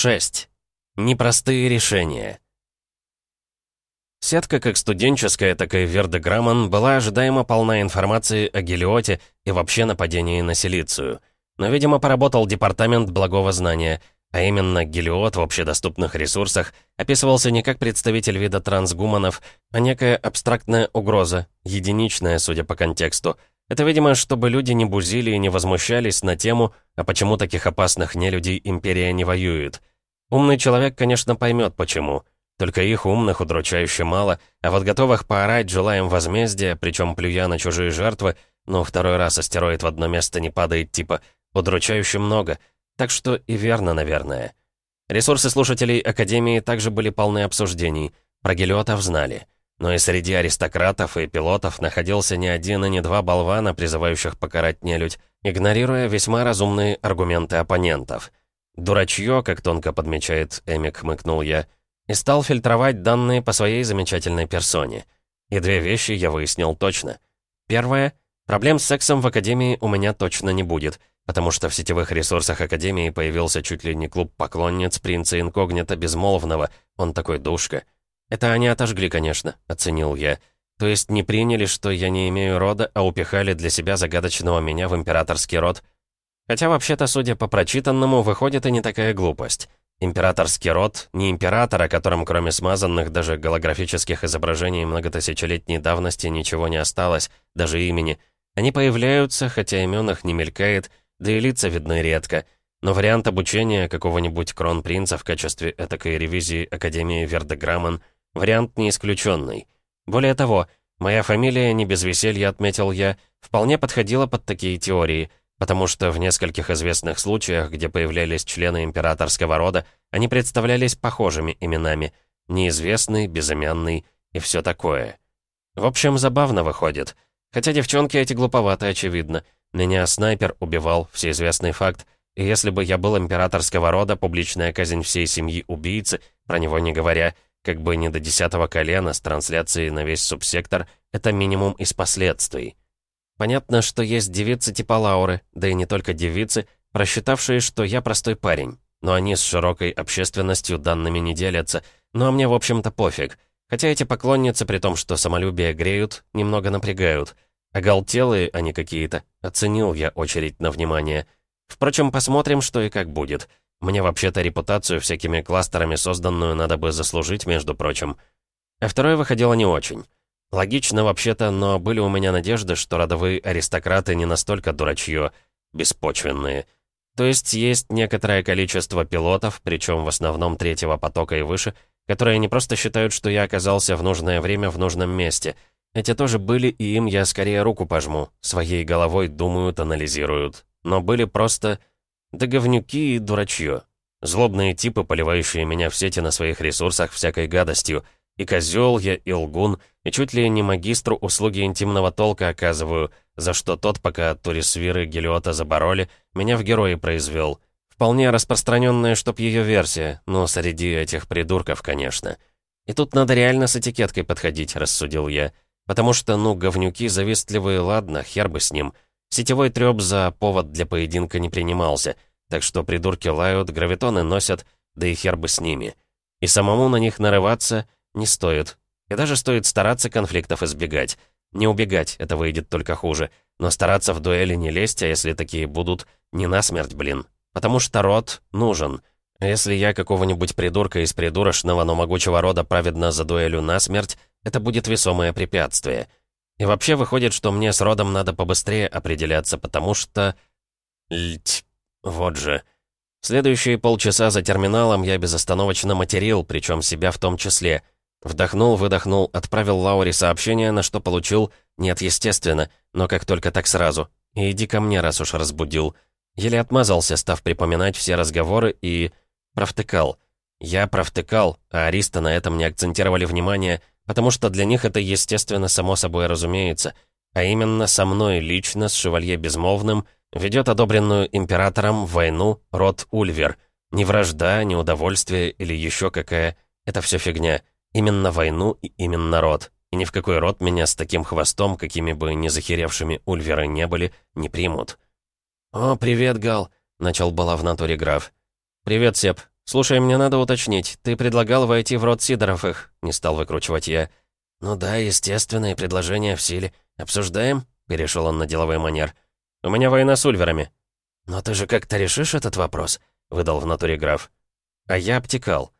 6. Непростые решения. Сетка как студенческая, так и Вердеграммон была ожидаемо полна информации о Гелиоте и вообще нападении на Силицию. Но, видимо, поработал департамент благого знания, а именно Гелиот в общедоступных ресурсах описывался не как представитель вида трансгуманов, а некая абстрактная угроза, единичная, судя по контексту. Это, видимо, чтобы люди не бузили и не возмущались на тему, а почему таких опасных нелюдей Империя не воюет. Умный человек, конечно, поймет, почему. Только их умных удручающе мало, а вот готовых поорать желаем возмездия, причем плюя на чужие жертвы, но второй раз астероид в одно место не падает типа удручающе много, так что и верно, наверное. Ресурсы слушателей Академии также были полны обсуждений, про гелиотов знали. Но и среди аристократов и пилотов находился не один и не два болвана, призывающих покарать нелюдь, игнорируя весьма разумные аргументы оппонентов. «Дурачье», как тонко подмечает Эмик, хмыкнул я, и стал фильтровать данные по своей замечательной персоне. И две вещи я выяснил точно. Первое — проблем с сексом в Академии у меня точно не будет, потому что в сетевых ресурсах Академии появился чуть ли не клуб поклонниц принца инкогнито Безмолвного, он такой душка. Это они отожгли, конечно, оценил я. То есть не приняли, что я не имею рода, а упихали для себя загадочного меня в императорский род. Хотя вообще-то, судя по прочитанному, выходит и не такая глупость. Императорский род — не император, о котором кроме смазанных даже голографических изображений многотысячелетней давности ничего не осталось, даже имени. Они появляются, хотя имен их не мелькает, да и лица видны редко. Но вариант обучения какого-нибудь кронпринца в качестве этакой ревизии Академии Вердеграммон — вариант не исключенный. Более того, моя фамилия, не без веселья отметил я, вполне подходила под такие теории, потому что в нескольких известных случаях, где появлялись члены императорского рода, они представлялись похожими именами — неизвестный, безымянный и все такое. В общем, забавно выходит. Хотя девчонки эти глуповаты, очевидно — меня снайпер убивал, всеизвестный факт. И если бы я был императорского рода, публичная казнь всей семьи убийцы, про него не говоря, как бы не до десятого колена с трансляцией на весь субсектор, это минимум из последствий. Понятно, что есть девицы типа Лауры, да и не только девицы, просчитавшие, что я простой парень. Но они с широкой общественностью данными не делятся. Ну а мне, в общем-то, пофиг. Хотя эти поклонницы, при том, что самолюбие греют, немного напрягают — Оголтелые они какие-то. Оценил я очередь на внимание. Впрочем, посмотрим, что и как будет. Мне вообще-то репутацию всякими кластерами созданную надо бы заслужить, между прочим. А второе выходило не очень. Логично вообще-то, но были у меня надежды, что родовые аристократы не настолько дурачье, беспочвенные. То есть есть некоторое количество пилотов, причем в основном третьего потока и выше, которые не просто считают, что я оказался в нужное время в нужном месте — эти тоже были, и им я скорее руку пожму. Своей головой думают, анализируют. Но были просто... Да говнюки и дурачье. Злобные типы, поливающие меня в сети на своих ресурсах всякой гадостью. И козел я, и лгун, и чуть ли не магистру услуги интимного толка оказываю, за что тот, пока турисвиры Гелиота забороли, меня в герои произвел. Вполне распространенная, чтоб ее версия, но среди этих придурков, конечно. И тут надо реально с этикеткой подходить, рассудил я. Потому что, ну, говнюки завистливые, ладно, хер бы с ним. Сетевой трёп за повод для поединка не принимался, так что придурки лают, гравитоны носят, да и хер бы с ними. И самому на них нарываться не стоит. И даже стоит стараться конфликтов избегать. Не убегать, это выйдет только хуже. Но стараться в дуэли не лезть, а если такие будут, не насмерть, блин. Потому что род нужен. Если я какого-нибудь придурка из придурочного, но могучего рода праведно за дуэлю насмерть, это будет весомое препятствие. И вообще выходит, что мне с родом надо побыстрее определяться, потому что... Льть, вот же. Следующие полчаса за терминалом я безостановочно материл, причем себя в том числе. Вдохнул, выдохнул, отправил Лауре сообщение, на что получил «нет, естественно», но как только так сразу. И иди ко мне, раз уж разбудил. Еле отмазался, став припоминать все разговоры и... провтыкал. Я провтыкал, а Ариста на этом не акцентировали внимание, потому что для них это естественно само собой разумеется, а именно со мной лично, с шевалье Безмолвным, ведет одобренную императором войну род Ульвер. Ни вражда, ни удовольствие или еще какая. Это все фигня. Именно войну и именно род. И ни в какой род меня с таким хвостом, какими бы не захеревшими Ульверы не были, не примут. «О, привет, Гал», — начал была в натуре граф. «Привет, Сеп», «Слушай, мне надо уточнить. Ты предлагал войти в род Сидоровых?» — не стал выкручивать я. «Ну да, естественные предложения в силе. Обсуждаем?» — перешел он на деловой манер. «У меня война с ульверами». «Но ты же как-то решишь этот вопрос?» — выдал в натуре граф. А я обтекал.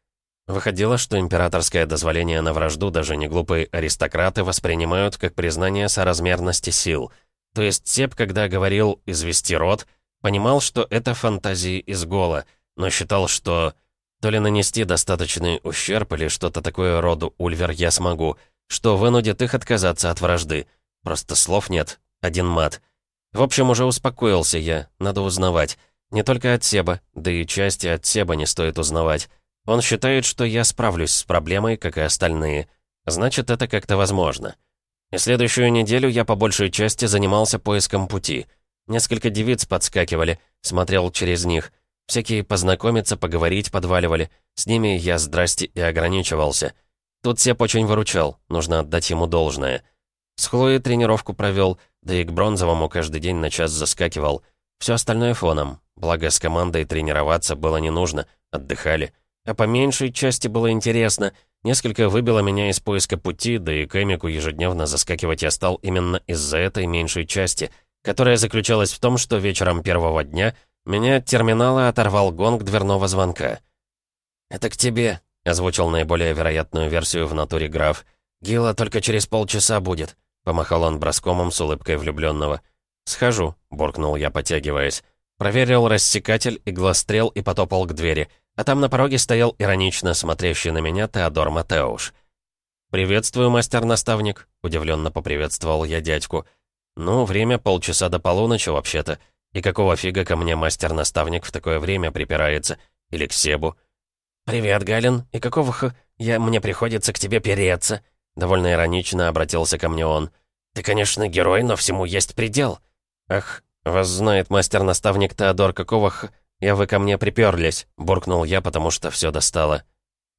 Выходило, что императорское дозволение на вражду даже не глупые аристократы воспринимают как признание соразмерности сил. То есть Сеп, когда говорил «извести род», понимал, что это фантазии из гола, но считал, что то ли нанести достаточный ущерб или что-то такое роду Ульвер я смогу, что вынудит их отказаться от вражды. Просто слов нет, один мат. В общем, уже успокоился я, надо узнавать. Не только от Себа, да и части от Себа не стоит узнавать. Он считает, что я справлюсь с проблемой, как и остальные. Значит, это как-то возможно. И следующую неделю я по большей части занимался поиском пути. Несколько девиц подскакивали, смотрел через них. Всякие познакомиться, поговорить подваливали. С ними я здрасте и ограничивался. Тут Сеп очень выручал, нужно отдать ему должное. С Хлоей тренировку провел, да и к бронзовому каждый день на час заскакивал. Все остальное фоном. Благо, с командой тренироваться было не нужно, отдыхали. А по меньшей части было интересно. Несколько выбило меня из поиска пути, да и к Эмику ежедневно заскакивать я стал именно из-за этой меньшей части, которая заключалась в том, что вечером первого дня меня от терминала оторвал гонг дверного звонка. «Это к тебе», — озвучил наиболее вероятную версию в натуре граф. «Гила только через полчаса будет», — помахал он броскомом с улыбкой влюбленного. «Схожу», — буркнул я, потягиваясь. Проверил рассекатель, иглострел и потопал к двери. А там на пороге стоял иронично смотрящий на меня Теодор Матеуш. «Приветствую, мастер-наставник», — удивленно поприветствовал я дядьку. «Ну, время полчаса до полуночи вообще-то. И какого фига ко мне мастер-наставник в такое время припирается? Или к Себу?» «Привет, Галин. И какого х... Я... Мне приходится к тебе переться?» Довольно иронично обратился ко мне он. «Ты, конечно, герой, но всему есть предел». «Ах, «Вас знает мастер-наставник Теодор, какого х... Я вы ко мне приперлись», — буркнул я, потому что все достало.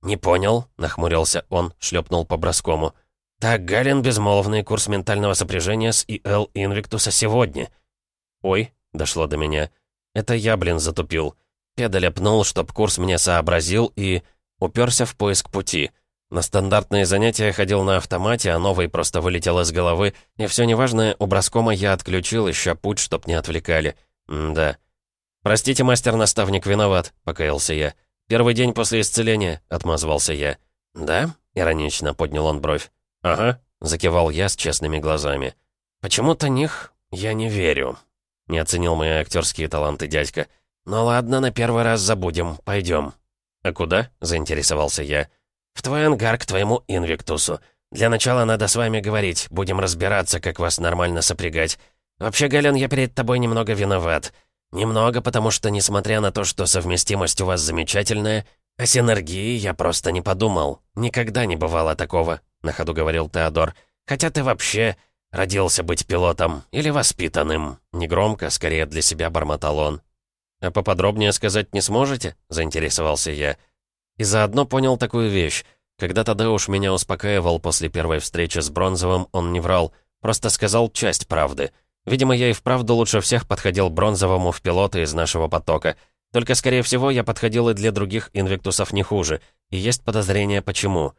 «Не понял», — нахмурился он, шлепнул по броскому. «Так, Галин, безмолвный курс ментального сопряжения с ИЛ Инвиктуса сегодня». «Ой», — дошло до меня. «Это я, блин, затупил». Педаль пнул, чтоб курс мне сообразил, и... уперся в поиск пути. На стандартные занятия ходил на автомате, а новый просто вылетел из головы, и все неважное у броскома я отключил, ища путь, чтоб не отвлекали. М да. «Простите, мастер-наставник, виноват», — покаялся я. «Первый день после исцеления», — отмазвался я. «Да?» — иронично поднял он бровь. «Ага», — закивал я с честными глазами. «Почему-то них я не верю», — не оценил мои актерские таланты дядька. «Ну ладно, на первый раз забудем, пойдем». «А куда?» — заинтересовался я. «В твой ангар к твоему Инвиктусу. Для начала надо с вами говорить, будем разбираться, как вас нормально сопрягать. Вообще, Гален, я перед тобой немного виноват. Немного, потому что, несмотря на то, что совместимость у вас замечательная, о синергии я просто не подумал. Никогда не бывало такого», — на ходу говорил Теодор. «Хотя ты вообще родился быть пилотом или воспитанным». Негромко, скорее для себя бормотал он. «А поподробнее сказать не сможете?» — заинтересовался я. И заодно понял такую вещь. Когда Тадеуш меня успокаивал после первой встречи с Бронзовым, он не врал, просто сказал часть правды. Видимо, я и вправду лучше всех подходил Бронзовому в пилоты из нашего потока. Только, скорее всего, я подходил и для других инвиктусов не хуже. И есть подозрение, почему.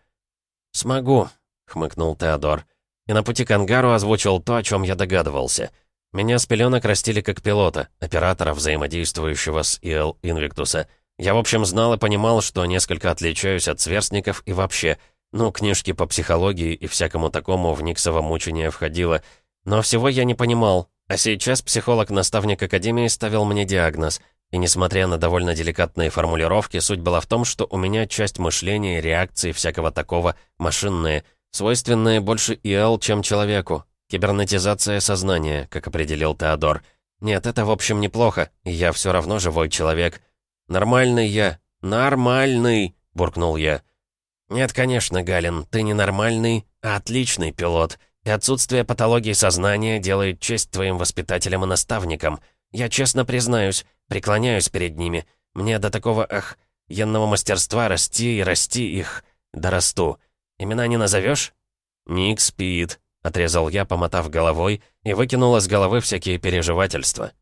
«Смогу», — хмыкнул Теодор. И на пути к ангару озвучил то, о чем я догадывался. Меня с пеленок растили как пилота, оператора, взаимодействующего с ИЛ Инвиктуса — я, в общем, знал и понимал, что несколько отличаюсь от сверстников и вообще, ну, книжки по психологии и всякому такому в Никсово мучение входило. Но всего я не понимал, а сейчас психолог-наставник Академии ставил мне диагноз. И несмотря на довольно деликатные формулировки, суть была в том, что у меня часть мышления, реакции всякого такого машинные, свойственные больше ИЛ, чем человеку. Кибернетизация сознания, как определил Теодор. Нет, это в общем неплохо, и я все равно живой человек. «Нормальный я! Нормальный!» — буркнул я. «Нет, конечно, Галин, ты не нормальный, а отличный пилот, и отсутствие патологии сознания делает честь твоим воспитателям и наставникам. Я честно признаюсь, преклоняюсь перед ними. Мне до такого, ах, янного мастерства расти и расти их. Дорасту. Имена не назовешь? «Ник спит», — отрезал я, помотав головой, и выкинул из головы всякие переживательства.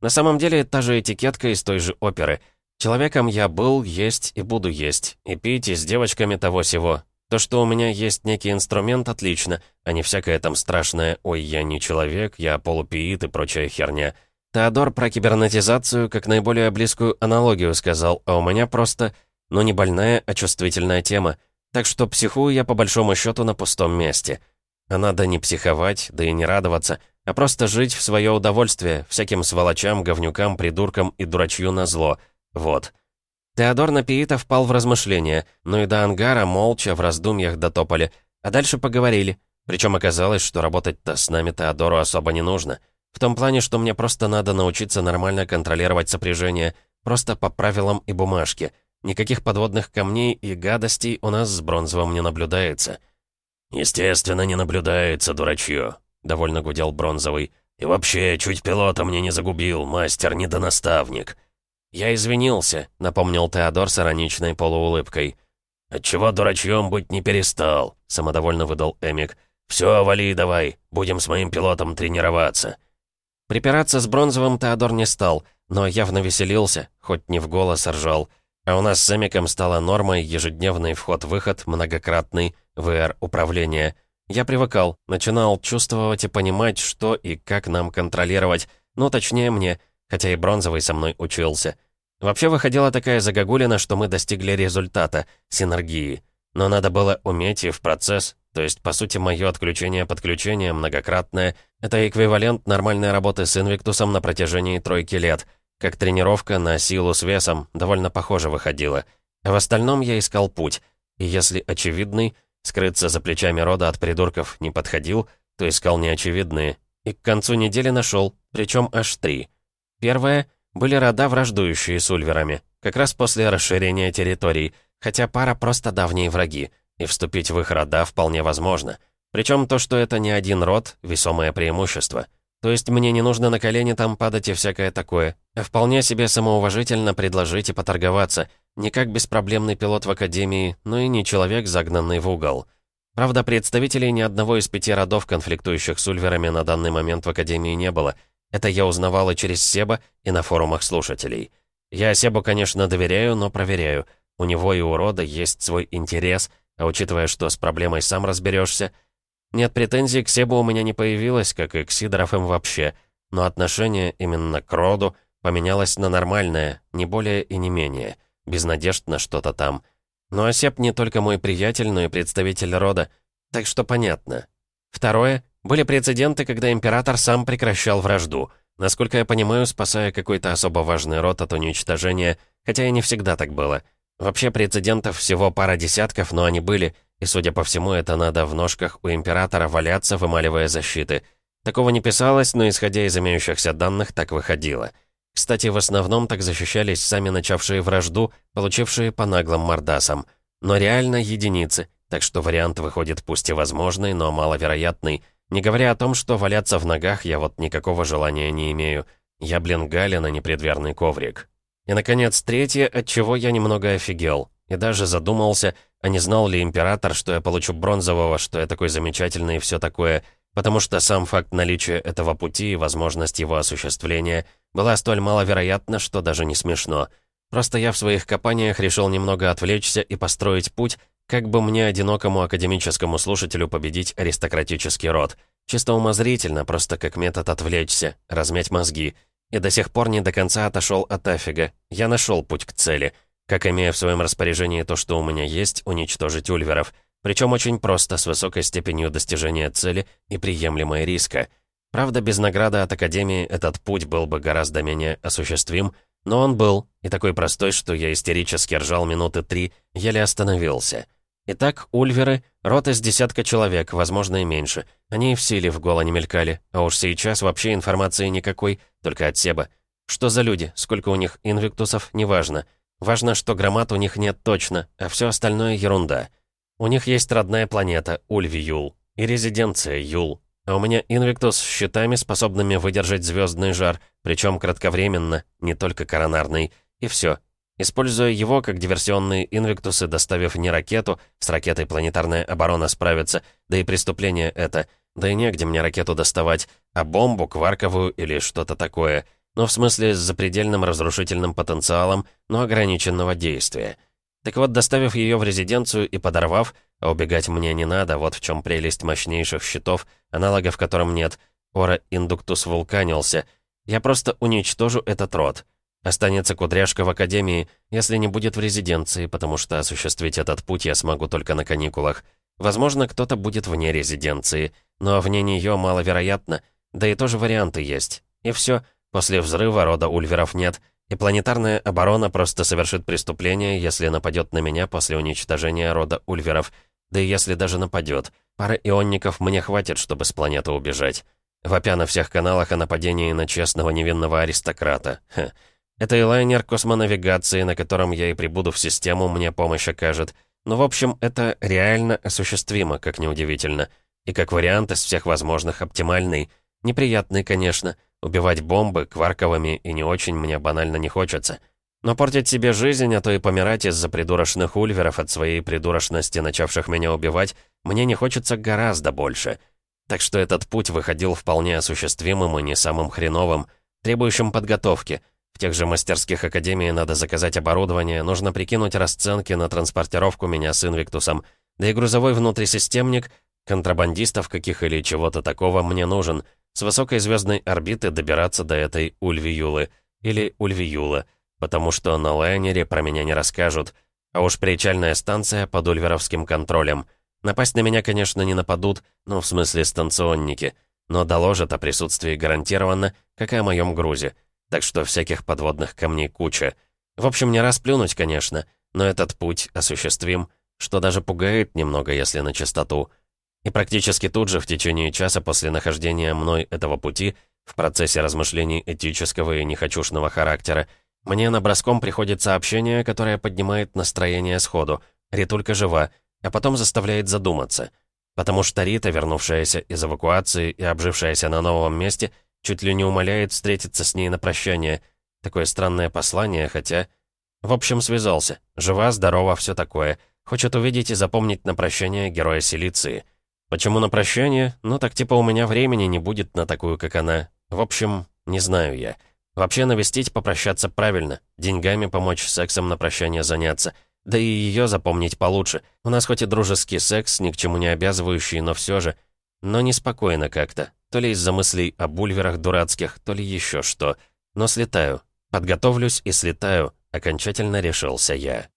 На самом деле, та же этикетка из той же оперы — Человеком я был, есть и буду есть, и пить, и с девочками того-сего. То, что у меня есть некий инструмент, отлично, а не всякое там страшное «Ой, я не человек, я полупиит» и прочая херня. Теодор про кибернетизацию как наиболее близкую аналогию сказал, а у меня просто, ну не больная, а чувствительная тема. Так что психую я по большому счету на пустом месте. А надо не психовать, да и не радоваться, а просто жить в свое удовольствие, всяким сволочам, говнюкам, придуркам и дурачью на зло. Вот. Теодор Напиита впал в размышления, но и до ангара молча в раздумьях дотопали, а дальше поговорили. Причем оказалось, что работать-то с нами Теодору особо не нужно. В том плане, что мне просто надо научиться нормально контролировать сопряжение, просто по правилам и бумажке. Никаких подводных камней и гадостей у нас с Бронзовым не наблюдается. «Естественно, не наблюдается, дурачье», — довольно гудел Бронзовый. «И вообще, чуть пилота мне не загубил, мастер недонаставник». «Я извинился», — напомнил Теодор с ироничной полуулыбкой. «Отчего дурачьем быть не перестал?» — самодовольно выдал Эмик. «Все, вали давай, будем с моим пилотом тренироваться». Припираться с Бронзовым Теодор не стал, но явно веселился, хоть не в голос ржал. А у нас с Эмиком стала нормой ежедневный вход-выход, многократный, ВР-управление. Я привыкал, начинал чувствовать и понимать, что и как нам контролировать, ну, точнее мне — хотя и бронзовый со мной учился. Вообще выходила такая загогулина, что мы достигли результата, синергии. Но надо было уметь и в процесс, то есть, по сути, мое отключение-подключение многократное — это эквивалент нормальной работы с Инвиктусом на протяжении тройки лет. Как тренировка на силу с весом довольно похоже выходила. В остальном я искал путь. И если очевидный, скрыться за плечами рода от придурков не подходил, то искал неочевидные. И к концу недели нашел, причем аж три — Первое — были рода, враждующие с ульверами, как раз после расширения территорий, хотя пара просто давние враги, и вступить в их рода вполне возможно. Причем то, что это не один род, весомое преимущество. То есть мне не нужно на колени там падать и всякое такое, вполне себе самоуважительно предложить и поторговаться, не как беспроблемный пилот в Академии, но и не человек, загнанный в угол. Правда, представителей ни одного из пяти родов, конфликтующих с ульверами, на данный момент в Академии не было — это я узнавала через Себа и на форумах слушателей. Я Себу, конечно, доверяю, но проверяю. У него и у рода есть свой интерес, а учитывая, что с проблемой сам разберешься, нет претензий к Себу у меня не появилось, как и к Сидоровым вообще, но отношение именно к роду поменялось на нормальное, не более и не менее, без надежд на что-то там. Ну а Себ не только мой приятель, но и представитель рода, так что понятно. Второе, были прецеденты, когда император сам прекращал вражду. Насколько я понимаю, спасая какой-то особо важный род от уничтожения, хотя и не всегда так было. Вообще прецедентов всего пара десятков, но они были, и, судя по всему, это надо в ножках у императора валяться, вымаливая защиты. Такого не писалось, но, исходя из имеющихся данных, так выходило. Кстати, в основном так защищались сами начавшие вражду, получившие по наглым мордасам. Но реально единицы, так что вариант выходит пусть и возможный, но маловероятный — не говоря о том, что валяться в ногах я вот никакого желания не имею. Я, блин, Галина, предверный коврик. И, наконец, третье, от чего я немного офигел. И даже задумался, а не знал ли император, что я получу бронзового, что я такой замечательный и все такое, потому что сам факт наличия этого пути и возможность его осуществления была столь маловероятна, что даже не смешно. Просто я в своих копаниях решил немного отвлечься и построить путь, как бы мне, одинокому академическому слушателю, победить аристократический род? Чисто умозрительно, просто как метод отвлечься, размять мозги. И до сих пор не до конца отошел от афига. Я нашел путь к цели. Как имея в своем распоряжении то, что у меня есть, уничтожить ульверов. Причем очень просто, с высокой степенью достижения цели и приемлемой риска. Правда, без награды от Академии этот путь был бы гораздо менее осуществим, но он был, и такой простой, что я истерически ржал минуты три, еле остановился. Итак, ульверы — рот из десятка человек, возможно, и меньше. Они и в силе в голо не мелькали, а уж сейчас вообще информации никакой, только от Себа. Что за люди, сколько у них инвиктусов, неважно. Важно, что громад у них нет точно, а все остальное ерунда. У них есть родная планета, Ульви-Юл, и резиденция Юл. А у меня инвиктус с щитами, способными выдержать звездный жар, причем кратковременно, не только коронарный. И все. Используя его как диверсионные инвиктусы, доставив не ракету, с ракетой планетарная оборона справится, да и преступление это, да и негде мне ракету доставать, а бомбу, кварковую или что-то такое. Ну, в смысле, с запредельным разрушительным потенциалом, но ограниченного действия. Так вот, доставив ее в резиденцию и подорвав, а убегать мне не надо, вот в чем прелесть мощнейших щитов, аналогов которым нет, Ора Индуктус вулканился, я просто уничтожу этот род. Останется кудряшка в академии, если не будет в резиденции, потому что осуществить этот путь я смогу только на каникулах. Возможно, кто-то будет вне резиденции, но вне нее маловероятно, да и тоже варианты есть. И все, после взрыва рода Ульверов нет, и планетарная оборона просто совершит преступление, если нападет на меня после уничтожения рода Ульверов. Да и если даже нападет. Пара ионников мне хватит, чтобы с планеты убежать. Вопя на всех каналах о нападении на честного невинного аристократа. Ха. Это и лайнер космонавигации, на котором я и прибуду в систему, мне помощь окажет. Но, в общем, это реально осуществимо, как неудивительно. И как вариант из всех возможных оптимальный. Неприятный, конечно. Убивать бомбы кварковыми и не очень мне банально не хочется. Но портить себе жизнь, а то и помирать из-за придурочных ульверов от своей придурочности, начавших меня убивать, мне не хочется гораздо больше. Так что этот путь выходил вполне осуществимым и не самым хреновым, требующим подготовки. В тех же мастерских академии надо заказать оборудование, нужно прикинуть расценки на транспортировку меня с Инвиктусом, да и грузовой внутрисистемник, контрабандистов каких или чего-то такого мне нужен — с высокой звездной орбиты добираться до этой Ульвиюлы, или Ульвиюла, потому что на лайнере про меня не расскажут, а уж причальная станция под ульверовским контролем. Напасть на меня, конечно, не нападут, ну, в смысле станционники, но доложат о присутствии гарантированно, как и о моем грузе. Так что всяких подводных камней куча. В общем, не расплюнуть, конечно, но этот путь осуществим, что даже пугает немного, если на чистоту. И практически тут же, в течение часа после нахождения мной этого пути, в процессе размышлений этического и нехочушного характера, мне на броском приходит сообщение, которое поднимает настроение сходу. Ритулька жива, а потом заставляет задуматься. Потому что Рита, вернувшаяся из эвакуации и обжившаяся на новом месте, чуть ли не умоляет встретиться с ней на прощание. Такое странное послание, хотя... В общем, связался. Жива, здорова, все такое. Хочет увидеть и запомнить на прощание героя Силиции. Почему на прощание? Ну так типа у меня времени не будет на такую, как она. В общем, не знаю я. Вообще навестить, попрощаться правильно. Деньгами помочь, сексом на прощание заняться. Да и ее запомнить получше. У нас хоть и дружеский секс, ни к чему не обязывающий, но все же. Но неспокойно как-то. То ли из-за мыслей о бульверах дурацких, то ли еще что. Но слетаю. Подготовлюсь и слетаю. Окончательно решился я.